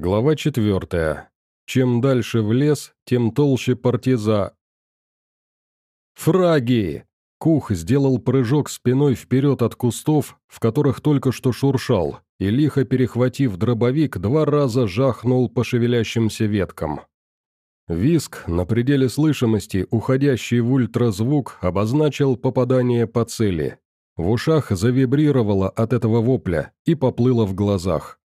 Глава четвертая. Чем дальше в лес, тем толще партиза. «Фраги!» Кух сделал прыжок спиной вперед от кустов, в которых только что шуршал, и, лихо перехватив дробовик, два раза жахнул по шевелящимся веткам. Виск, на пределе слышимости, уходящий в ультразвук, обозначил попадание по цели. В ушах завибрировало от этого вопля и поплыло в глазах.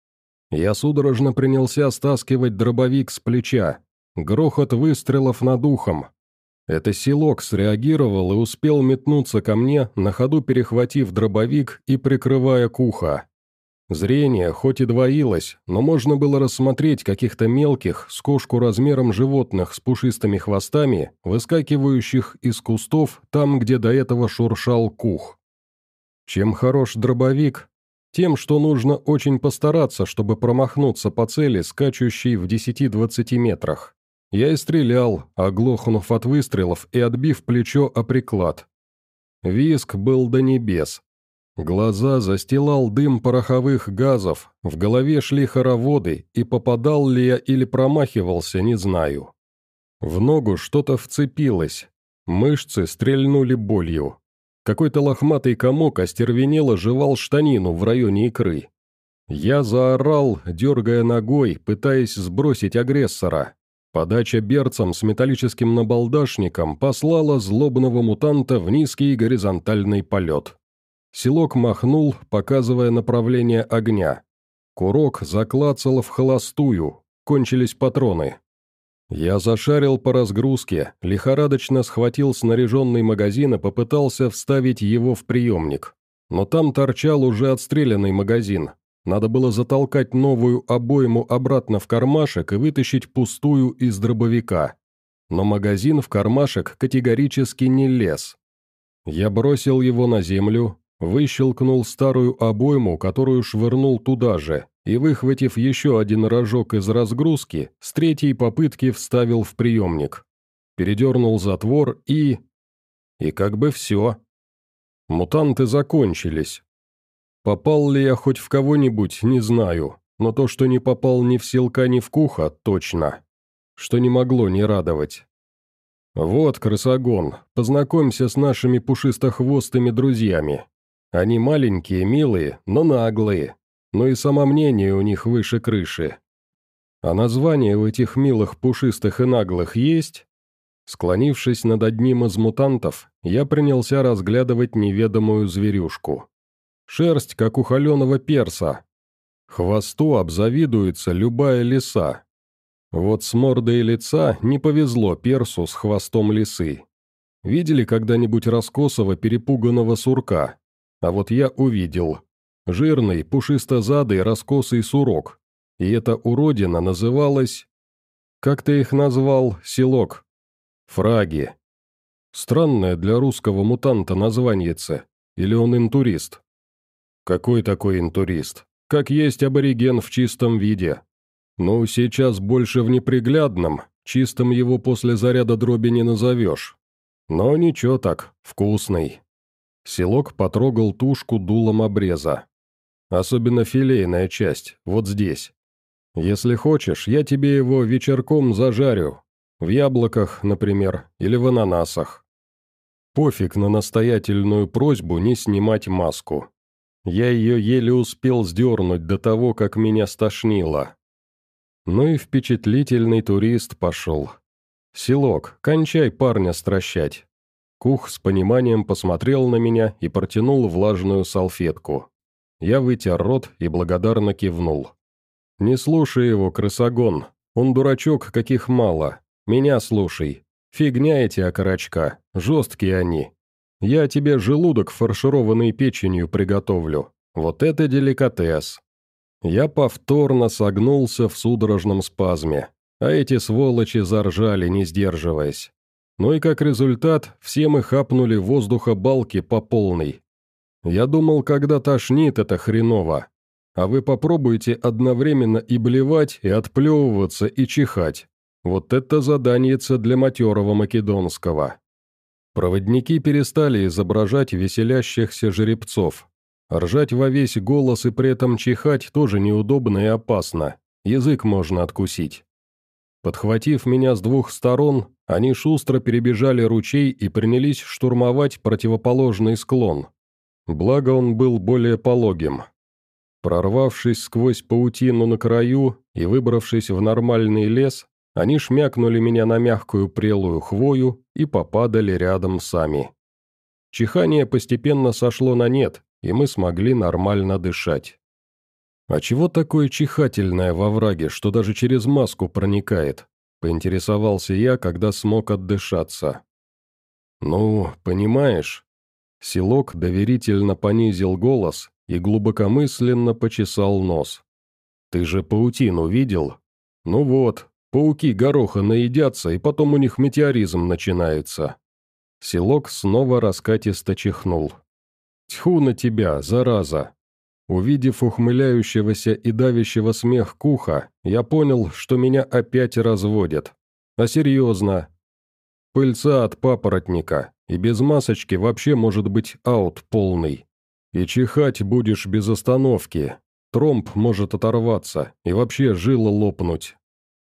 Я судорожно принялся стаскивать дробовик с плеча. Грохот выстрелов над ухом. Это селок среагировал и успел метнуться ко мне, на ходу перехватив дробовик и прикрывая куха. Зрение хоть и двоилось, но можно было рассмотреть каких-то мелких, с кошку размером животных с пушистыми хвостами, выскакивающих из кустов там, где до этого шуршал кух. Чем хорош дробовик, тем, что нужно очень постараться, чтобы промахнуться по цели, скачущей в 10-20 метрах. Я и стрелял, оглохнув от выстрелов и отбив плечо о приклад. Виск был до небес. Глаза застилал дым пороховых газов, в голове шли хороводы, и попадал ли я или промахивался, не знаю. В ногу что-то вцепилось, мышцы стрельнули болью. Какой-то лохматый комок остервенело жевал штанину в районе икры. Я заорал, дергая ногой, пытаясь сбросить агрессора. Подача берцам с металлическим набалдашником послала злобного мутанта в низкий горизонтальный полет. Селок махнул, показывая направление огня. Курок заклацал в холостую, кончились патроны. Я зашарил по разгрузке, лихорадочно схватил снаряженный магазин и попытался вставить его в приемник. Но там торчал уже отстрелянный магазин. Надо было затолкать новую обойму обратно в кармашек и вытащить пустую из дробовика. Но магазин в кармашек категорически не лез. Я бросил его на землю, выщелкнул старую обойму, которую швырнул туда же, и, выхватив еще один рожок из разгрузки, с третьей попытки вставил в приемник. Передернул затвор и... И как бы все. Мутанты закончились. Попал ли я хоть в кого-нибудь, не знаю, но то, что не попал ни в селка, ни в куха, точно. Что не могло не радовать. «Вот, крысогон, познакомься с нашими пушистохвостыми друзьями. Они маленькие, милые, но наглые, но и самомнение у них выше крыши. А название у этих милых, пушистых и наглых есть? Склонившись над одним из мутантов, я принялся разглядывать неведомую зверюшку. Шерсть, как у холеного перса. Хвосту обзавидуется любая лиса. Вот с мордой лица не повезло персу с хвостом лисы. Видели когда-нибудь раскосого перепуганного сурка? А вот я увидел. Жирный, пушистозадый, раскосый сурок. И эта уродина называлась... Как ты их назвал, селок? Фраги. Странное для русского мутанта названиеце. Или он интурист? Какой такой интурист? Как есть абориген в чистом виде. Ну, сейчас больше в неприглядном, чистым его после заряда дроби не назовешь. Но ничего так, вкусный. Селок потрогал тушку дулом обреза. Особенно филейная часть, вот здесь. Если хочешь, я тебе его вечерком зажарю. В яблоках, например, или в ананасах. Пофиг на настоятельную просьбу не снимать маску. Я ее еле успел сдернуть до того, как меня стошнило. Ну и впечатлительный турист пошел. «Селок, кончай парня стращать». Кух с пониманием посмотрел на меня и протянул влажную салфетку. Я вытер рот и благодарно кивнул. «Не слушай его, крысогон. Он дурачок, каких мало. Меня слушай. Фигня эти окорочка, жесткие они. Я тебе желудок, фаршированный печенью, приготовлю. Вот это деликатес». Я повторно согнулся в судорожном спазме, а эти сволочи заржали, не сдерживаясь. Ну и как результат, все мы хапнули воздуха балки по полной, я думал, когда тошнит, это хреново. А вы попробуйте одновременно и блевать, и отплевываться, и чихать. Вот это заданиеце для матерого македонского. Проводники перестали изображать веселящихся жеребцов. Ржать во весь голос и при этом чихать тоже неудобно и опасно. язык можно откусить. Подхватив меня с двух сторон, они шустро перебежали ручей и принялись штурмовать противоположный склон. Благо он был более пологим. Прорвавшись сквозь паутину на краю и выбравшись в нормальный лес, они шмякнули меня на мягкую прелую хвою и попадали рядом сами. Чихание постепенно сошло на нет, и мы смогли нормально дышать. «А чего такое чихательное во враге, что даже через маску проникает?» – поинтересовался я, когда смог отдышаться. «Ну, понимаешь...» Селок доверительно понизил голос и глубокомысленно почесал нос. «Ты же паутину видел? Ну вот, пауки гороха наедятся, и потом у них метеоризм начинается». Селок снова раскатисто чихнул. «Тьфу на тебя, зараза!» Увидев ухмыляющегося и давящего смех Куха, я понял, что меня опять разводят. А серьезно. Пыльца от папоротника, и без масочки вообще может быть аут полный. И чихать будешь без остановки. Тромб может оторваться, и вообще жила лопнуть.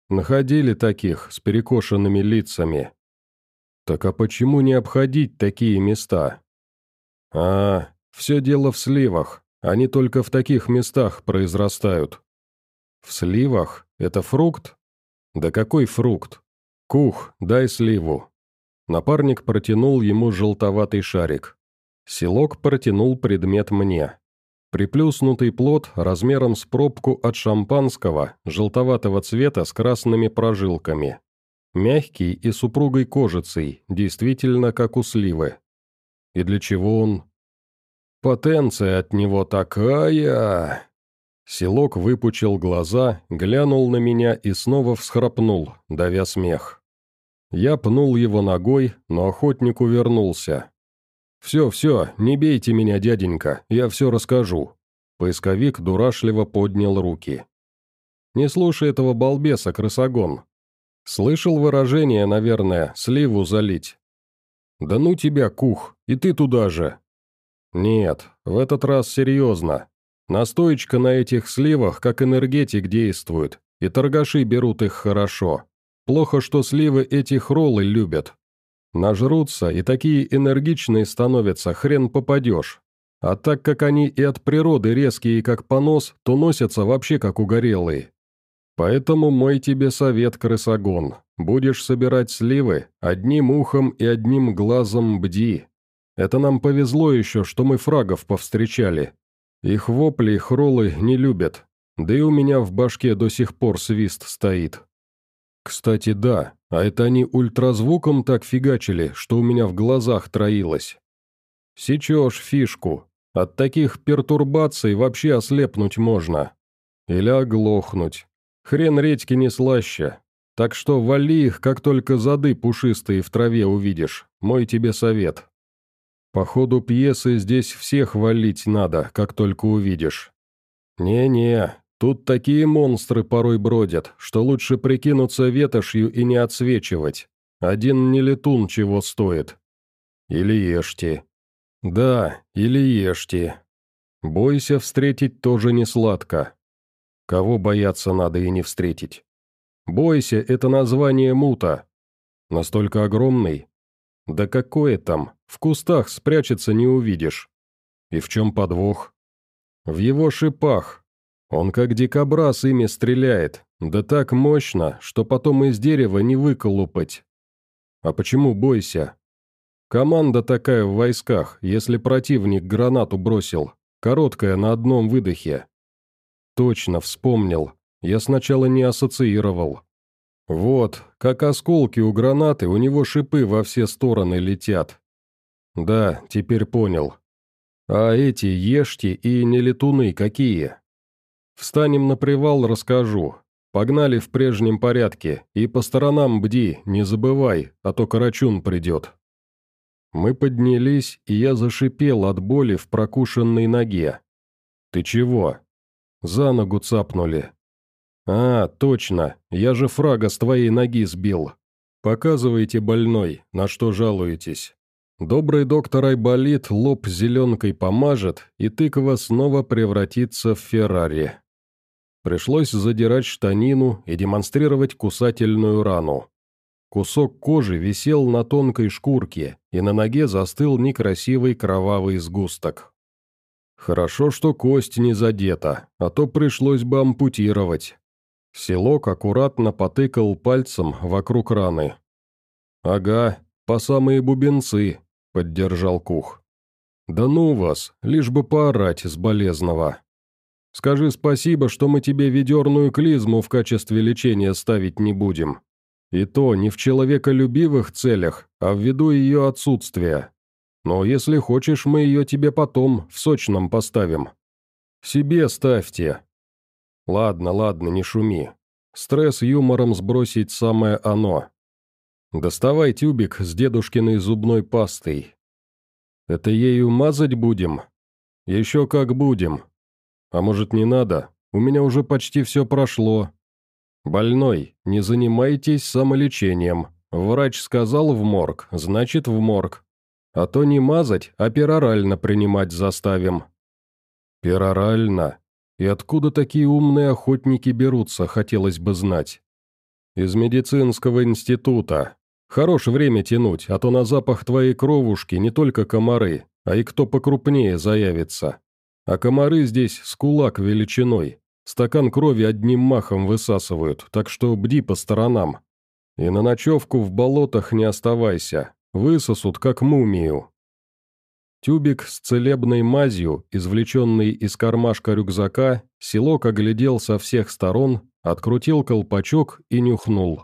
Находили таких, с перекошенными лицами. Так а почему не обходить такие места? А, все дело в сливах, они только в таких местах произрастают. В сливах? Это фрукт? Да какой фрукт? Кух, дай сливу. Напарник протянул ему желтоватый шарик. Селок протянул предмет мне. Приплюснутый плод размером с пробку от шампанского, желтоватого цвета с красными прожилками. Мягкий и с упругой кожицей, действительно как у сливы. И для чего он? Потенция от него такая!» Селок выпучил глаза, глянул на меня и снова всхрапнул, давя смех. Я пнул его ногой, но охотник увернулся. «Все, все, не бейте меня, дяденька, я все расскажу». Поисковик дурашливо поднял руки. «Не слушай этого балбеса, крысогон. Слышал выражение, наверное, сливу залить?» «Да ну тебя, кух, и ты туда же!» «Нет, в этот раз серьезно. Настоечка на этих сливах как энергетик действует, и торгаши берут их хорошо. Плохо, что сливы эти хролы любят. Нажрутся, и такие энергичные становятся, хрен попадешь. А так как они и от природы резкие, как понос, то носятся вообще как угорелые. Поэтому мой тебе совет, крысогон. Будешь собирать сливы, одним ухом и одним глазом бди. Это нам повезло еще, что мы фрагов повстречали. Их вопли хролы не любят, да и у меня в башке до сих пор свист стоит. Кстати, да, а это они ультразвуком так фигачили, что у меня в глазах троилось. Сечешь фишку. От таких пертурбаций вообще ослепнуть можно. Или оглохнуть. Хрен редьки не слаще. Так что вали их, как только зады пушистые в траве увидишь. Мой тебе совет. По ходу пьесы здесь всех валить надо, как только увидишь. Не-не, тут такие монстры порой бродят, что лучше прикинуться ветошью и не отсвечивать. Один не летун чего стоит. Или ешьте. Да, или ешьте. Бойся встретить тоже не сладко. Кого бояться надо и не встретить? Бойся – это название мута. Настолько огромный, да какое там, в кустах спрячется не увидишь. И в чем подвох? В его шипах. Он как дикобраз ими стреляет, да так мощно, что потом из дерева не выколупать. А почему бойся? Команда такая в войсках, если противник гранату бросил, короткая на одном выдохе. Точно, вспомнил. Я сначала не ассоциировал. Вот, как осколки у гранаты, у него шипы во все стороны летят. Да, теперь понял. А эти ешьте и нелетуны какие? Встанем на привал, расскажу. Погнали в прежнем порядке, и по сторонам бди, не забывай, а то Карачун придет. Мы поднялись, и я зашипел от боли в прокушенной ноге. «Ты чего?» «За ногу цапнули. «А, точно, я же фрага с твоей ноги сбил. Показывайте, больной, на что жалуетесь. Добрый доктор Айболит лоб зеленкой помажет, и тыква снова превратится в Феррари». Пришлось задирать штанину и демонстрировать кусательную рану. Кусок кожи висел на тонкой шкурке, и на ноге застыл некрасивый кровавый сгусток. Хорошо, что кость не задета, а то пришлось бы ампутировать. Селок аккуратно потыкал пальцем вокруг раны. «Ага, по самые бубенцы», — поддержал Кух. «Да ну вас, лишь бы поорать с болезного. Скажи спасибо, что мы тебе ведерную клизму в качестве лечения ставить не будем. И то не в человеколюбивых целях, а ввиду ее отсутствия. Но если хочешь, мы ее тебе потом в сочном поставим. Себе ставьте. Ладно, ладно, не шуми. Стресс юмором сбросить самое оно. Доставай тюбик с дедушкиной зубной пастой. Это ею мазать будем? Еще как будем. А может не надо? У меня уже почти все прошло. Больной, не занимайтесь самолечением. Врач сказал в морг, значит в морг. А то не мазать, а перорально принимать заставим». «Перорально? И откуда такие умные охотники берутся, хотелось бы знать?» «Из медицинского института. Хорош время тянуть, а то на запах твоей кровушки не только комары, а и кто покрупнее заявится. А комары здесь с кулак величиной. Стакан крови одним махом высасывают, так что бди по сторонам. И на ночевку в болотах не оставайся, Высосут, как мумию. Тюбик с целебной мазью, извлеченный из кармашка рюкзака, селок оглядел со всех сторон, открутил колпачок и нюхнул.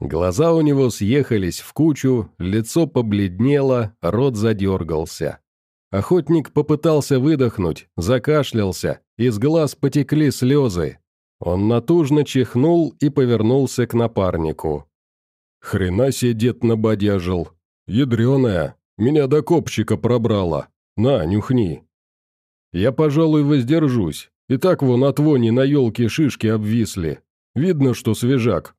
Глаза у него съехались в кучу, лицо побледнело, рот задергался. Охотник попытался выдохнуть, закашлялся, из глаз потекли слезы. Он натужно чихнул и повернулся к напарнику. «Хрена себе дед набодяжил, «Ядреная, меня до копчика пробрала. На, нюхни». «Я, пожалуй, воздержусь. И так вон от вони на елке шишки обвисли. Видно, что свежак».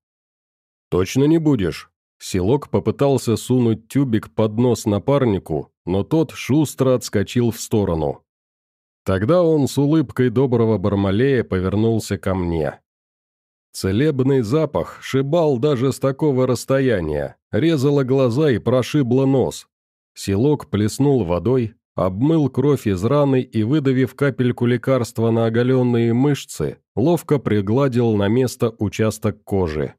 «Точно не будешь?» Селок попытался сунуть тюбик под нос напарнику, но тот шустро отскочил в сторону. Тогда он с улыбкой доброго Бармалея повернулся ко мне. Целебный запах шибал даже с такого расстояния, резало глаза и прошибло нос. Селок плеснул водой, обмыл кровь из раны и, выдавив капельку лекарства на оголенные мышцы, ловко пригладил на место участок кожи.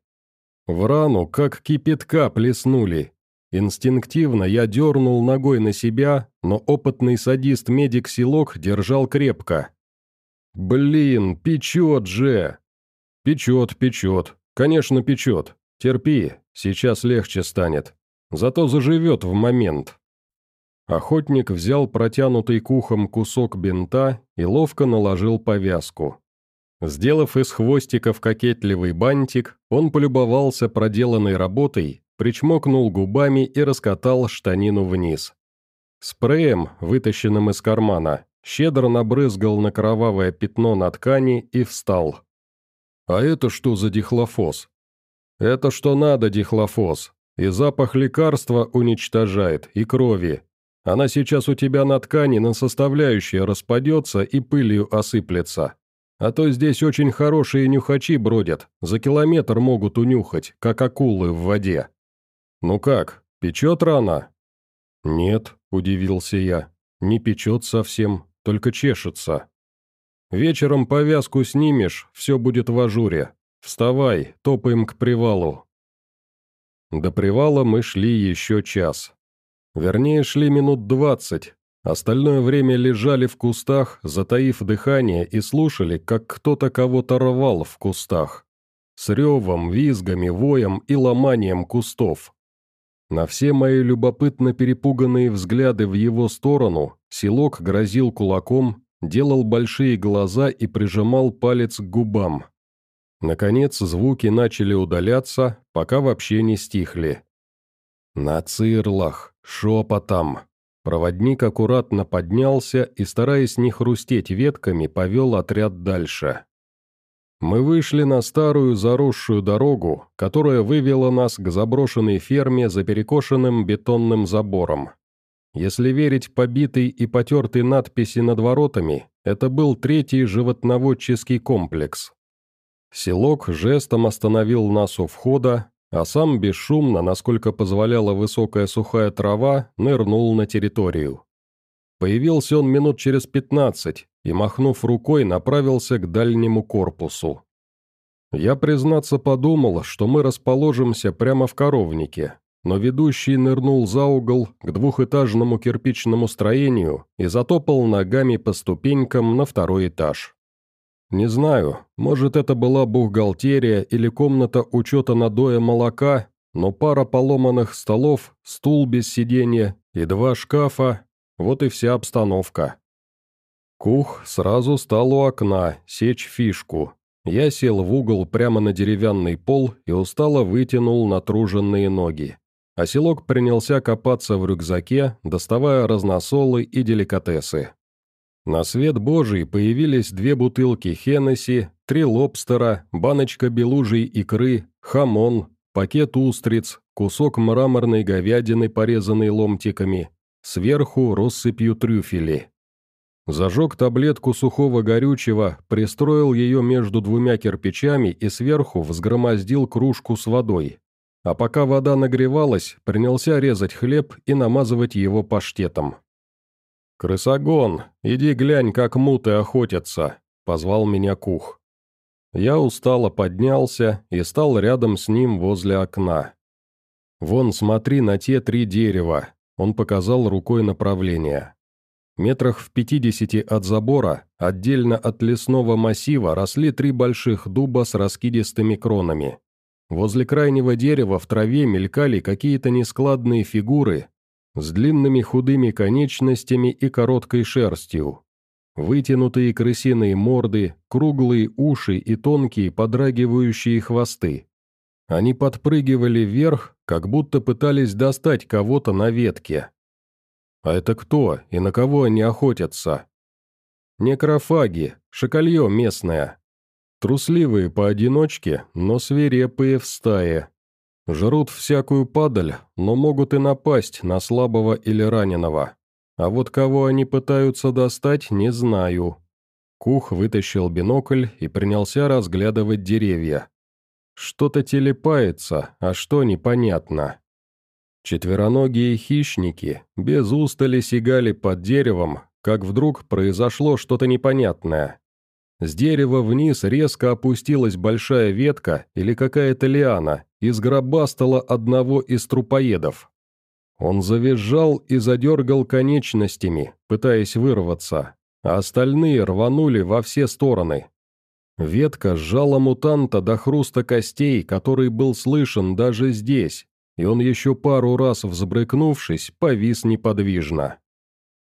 В рану, как кипятка, плеснули. Инстинктивно я дернул ногой на себя, но опытный садист-медик Селок держал крепко. «Блин, печет же!» «Печет, печет. Конечно, печет. Терпи, сейчас легче станет. Зато заживет в момент». Охотник взял протянутый к ухам кусок бинта и ловко наложил повязку. Сделав из хвостиков кокетливый бантик, он полюбовался проделанной работой, причмокнул губами и раскатал штанину вниз. Спреем, вытащенным из кармана, щедро набрызгал на кровавое пятно на ткани и встал. «А это что за дихлофос?» «Это что надо, дихлофос. И запах лекарства уничтожает, и крови. Она сейчас у тебя на ткани на составляющие распадется и пылью осыплется. А то здесь очень хорошие нюхачи бродят, за километр могут унюхать, как акулы в воде. Ну как, печет рана?» «Нет», — удивился я, — «не печет совсем, только чешется». Вечером повязку снимешь, все будет в ажуре. Вставай, топаем к привалу». До привала мы шли еще час. Вернее, шли минут двадцать. Остальное время лежали в кустах, затаив дыхание, и слушали, как кто-то кого-то рвал в кустах. С ревом, визгами, воем и ломанием кустов. На все мои любопытно перепуганные взгляды в его сторону селок грозил кулаком делал большие глаза и прижимал палец к губам. Наконец звуки начали удаляться, пока вообще не стихли. На цирлах, шепотом. Проводник аккуратно поднялся и, стараясь не хрустеть ветками, повел отряд дальше. Мы вышли на старую заросшую дорогу, которая вывела нас к заброшенной ферме за перекошенным бетонным забором. Если верить побитой и потертой надписи над воротами, это был третий животноводческий комплекс. Селок жестом остановил нас у входа, а сам бесшумно, насколько позволяла высокая сухая трава, нырнул на территорию. Появился он минут через пятнадцать и, махнув рукой, направился к дальнему корпусу. Я, признаться, подумал, что мы расположимся прямо в коровнике, но ведущий нырнул за угол к двухэтажному кирпичному строению и затопал ногами по ступенькам на второй этаж. Не знаю, может это была бухгалтерия или комната учета надоя молока, но пара поломанных столов, стул без сиденья и два шкафа – вот и вся обстановка. Кух сразу стал у окна, сечь фишку. Я сел в угол прямо на деревянный пол и устало вытянул натруженные ноги. Оселок принялся копаться в рюкзаке, доставая разносолы и деликатесы. На свет божий появились две бутылки Хеннесси, три лобстера, баночка белужей икры, хамон, пакет устриц, кусок мраморной говядины, порезанный ломтиками, сверху россыпью трюфели. Зажег таблетку сухого горючего, пристроил ее между двумя кирпичами и сверху взгромоздил кружку с водой. А пока вода нагревалась, принялся резать хлеб и намазывать его паштетом. «Крысогон, иди глянь, как муты охотятся», — позвал меня Кух. Я устало поднялся и стал рядом с ним возле окна. «Вон, смотри на те три дерева», — он показал рукой направление. Метрах в пятидесяти от забора, отдельно от лесного массива, росли три больших дуба с раскидистыми кронами. Возле крайнего дерева в траве мелькали какие-то нескладные фигуры, с длинными худыми конечностями и короткой шерстью. Вытянутые крысиные морды, круглые уши и тонкие подрагивающие хвосты. Они подпрыгивали вверх, как будто пытались достать кого-то на ветке. А это кто и на кого они охотятся? Некрофаги, шакалье местное. Трусливые поодиночке, но свирепые в стае. Жрут всякую падаль, но могут и напасть на слабого или раненого. А вот кого они пытаются достать, не знаю. Кух вытащил бинокль и принялся разглядывать деревья. Что-то телепается, а что непонятно. Четвероногие хищники без устали сигали под деревом, как вдруг произошло что-то непонятное. С дерева вниз резко опустилась большая ветка или какая-то лиана и сгробастала одного из трупоедов. Он завизжал и задергал конечностями, пытаясь вырваться, а остальные рванули во все стороны. Ветка сжала мутанта до хруста костей, который был слышен даже здесь, и он еще пару раз взбрыкнувшись, повис неподвижно.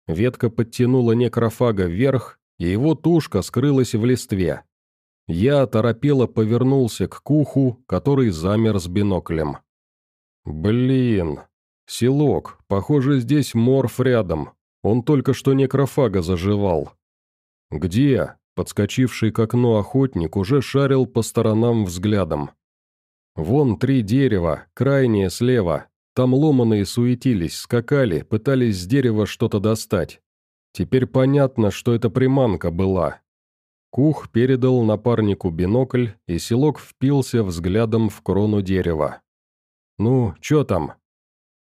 Ветка подтянула некрофага вверх и его тушка скрылась в листве. Я торопело повернулся к куху, который замер с биноклем. «Блин, селок, похоже, здесь морф рядом. Он только что некрофага заживал». «Где?» — подскочивший к окну охотник уже шарил по сторонам взглядом. «Вон три дерева, крайнее слева. Там ломаные суетились, скакали, пытались с дерева что-то достать. Теперь понятно, что это приманка была. Кух передал напарнику бинокль, и селок впился взглядом в крону дерева. «Ну, чё там?»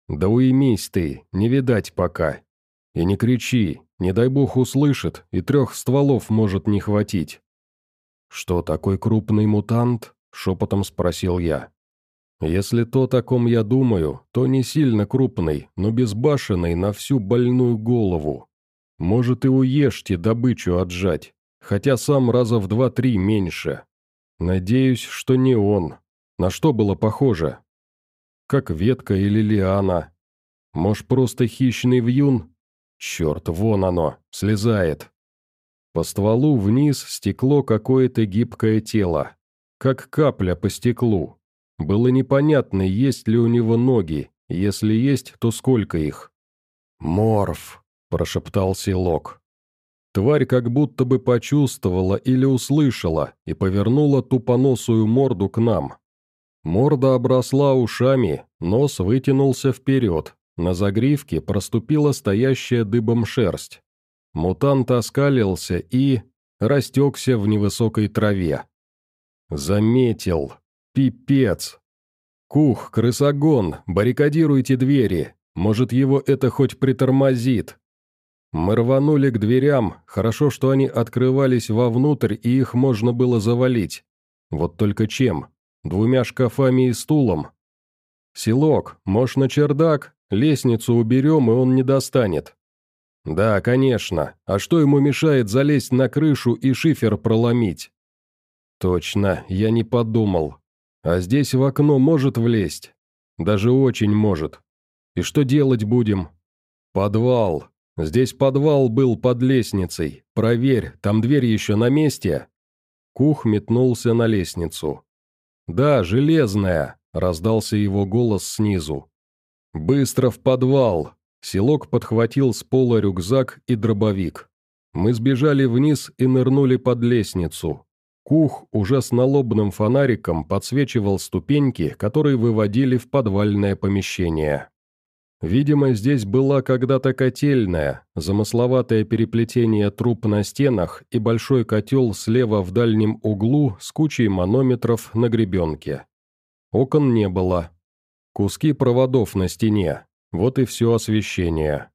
«Да уймись ты, не видать пока. И не кричи, не дай бог услышит, и трех стволов может не хватить». «Что, такой крупный мутант?» — шепотом спросил я. «Если то, о ком я думаю, то не сильно крупный, но безбашенный на всю больную голову. Может и уешьте добычу отжать, хотя сам раза в два-три меньше. Надеюсь, что не он. На что было похоже? Как ветка или лиана? Может, просто хищный вьюн? Черт, вон оно, слезает. По стволу вниз стекло какое-то гибкое тело. Как капля по стеклу. Было непонятно, есть ли у него ноги, если есть, то сколько их. «Морф», прошептал Силок. Тварь как будто бы почувствовала или услышала и повернула тупоносую морду к нам. Морда обросла ушами, нос вытянулся вперед, На загривке проступила стоящая дыбом шерсть. Мутант оскалился и... растекся в невысокой траве. Заметил. Пипец. Кух, крысогон, баррикадируйте двери. Может, его это хоть притормозит. Мы рванули к дверям, хорошо, что они открывались вовнутрь, и их можно было завалить. Вот только чем? Двумя шкафами и стулом. «Селок, можешь на чердак? Лестницу уберем, и он не достанет». «Да, конечно. А что ему мешает залезть на крышу и шифер проломить?» «Точно, я не подумал. А здесь в окно может влезть? Даже очень может. И что делать будем?» «Подвал. Здесь подвал был под лестницей. Проверь, там дверь еще на месте?» Кух метнулся на лестницу. «Да, железная», — раздался его голос снизу. «Быстро в подвал!» Селок подхватил с пола рюкзак и дробовик. Мы сбежали вниз и нырнули под лестницу. Кух уже с налобным фонариком подсвечивал ступеньки, которые выводили в подвальное помещение. Видимо, здесь была когда-то котельная, замысловатое переплетение труб на стенах и большой котел слева в дальнем углу с кучей манометров на гребенке. Окон не было. Куски проводов на стене. Вот и все освещение.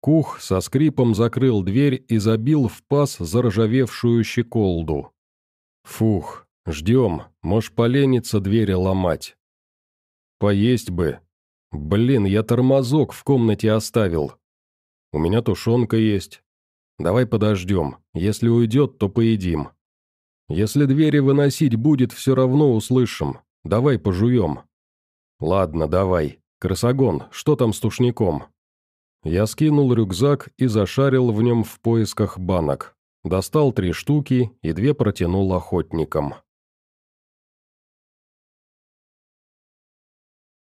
Кух со скрипом закрыл дверь и забил в паз заржавевшую щеколду. Фух, ждем, можешь полениться двери ломать. Поесть бы, «Блин, я тормозок в комнате оставил. У меня тушенка есть. Давай подождем. Если уйдет, то поедим. Если двери выносить будет, все равно услышим. Давай пожуем». «Ладно, давай. Крысогон, что там с тушником?» Я скинул рюкзак и зашарил в нем в поисках банок. Достал три штуки и две протянул охотникам.